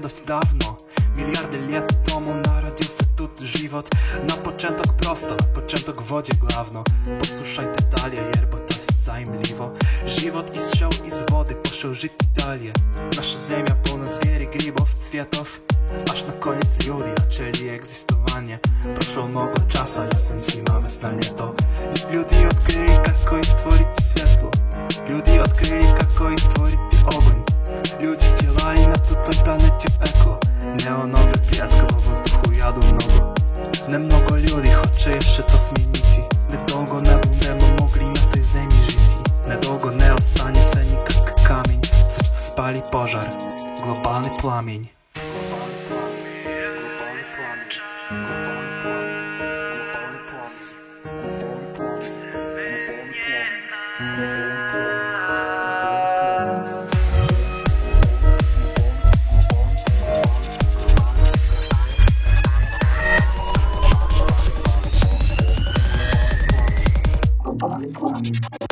dość dawno Miliardy lat temu narodził się tu żywot Na początek prosto, na początek w wodzie gławno Posłuchaj te dalej, jer, bo to jest zajmliwo Żywot i strzał i z wody poszedł żyć dalej Nasza ziemia pełna zwiery, gribów, cwietów Aż na koniec люди zaczęli egzystowanie Proszło mnogo czasu, jestem z nim, mamy stanie to Люди odkryli, tonowy piaskowo wozduchu jadł mnogo Ne mnogo ljudi hoće jeszcze to smijeniti Nedolgo ne budemo mogli na tej zemlji žiti Nedolgo ne ostanie se nikak kamen Sem što spali požar, globalny plamen Globalni plamen one.